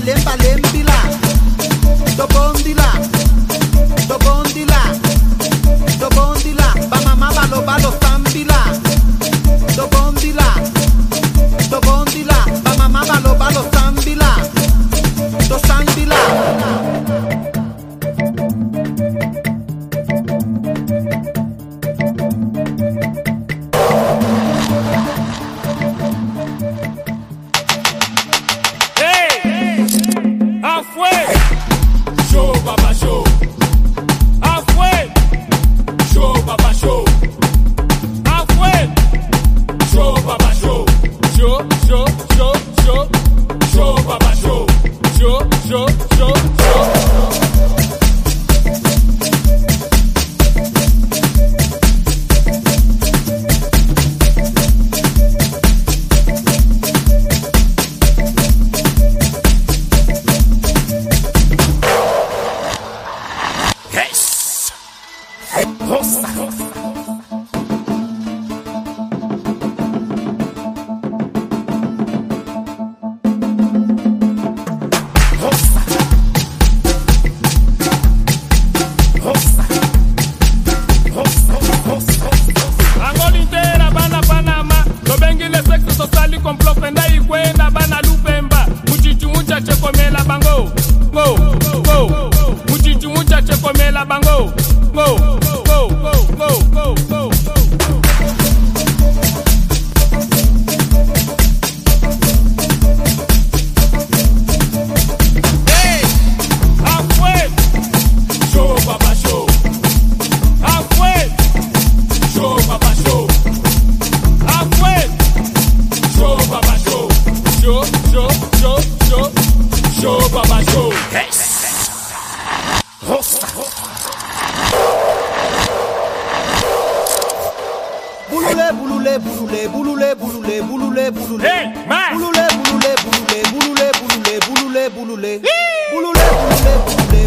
lemba lembila dobondila dobondila dobondila ba mama balo balo sambila dobondila dobondila ba mama balo balo sambila do sambila Thank you. show, show, Baba, show, show, show, show. Yes! Hey, sexo sosali complot penda ikwenda bana lupemba. Muchichu muchache komela bango. Go go muchichu muchache komela bango. Go go Bulule, bulule, bulule, bulule, bulule, bulule, bulule. Hey, man. Bulule, bulule, bulule, bulule, bulule, bulule, bulule. Bulule, bulule, bulule,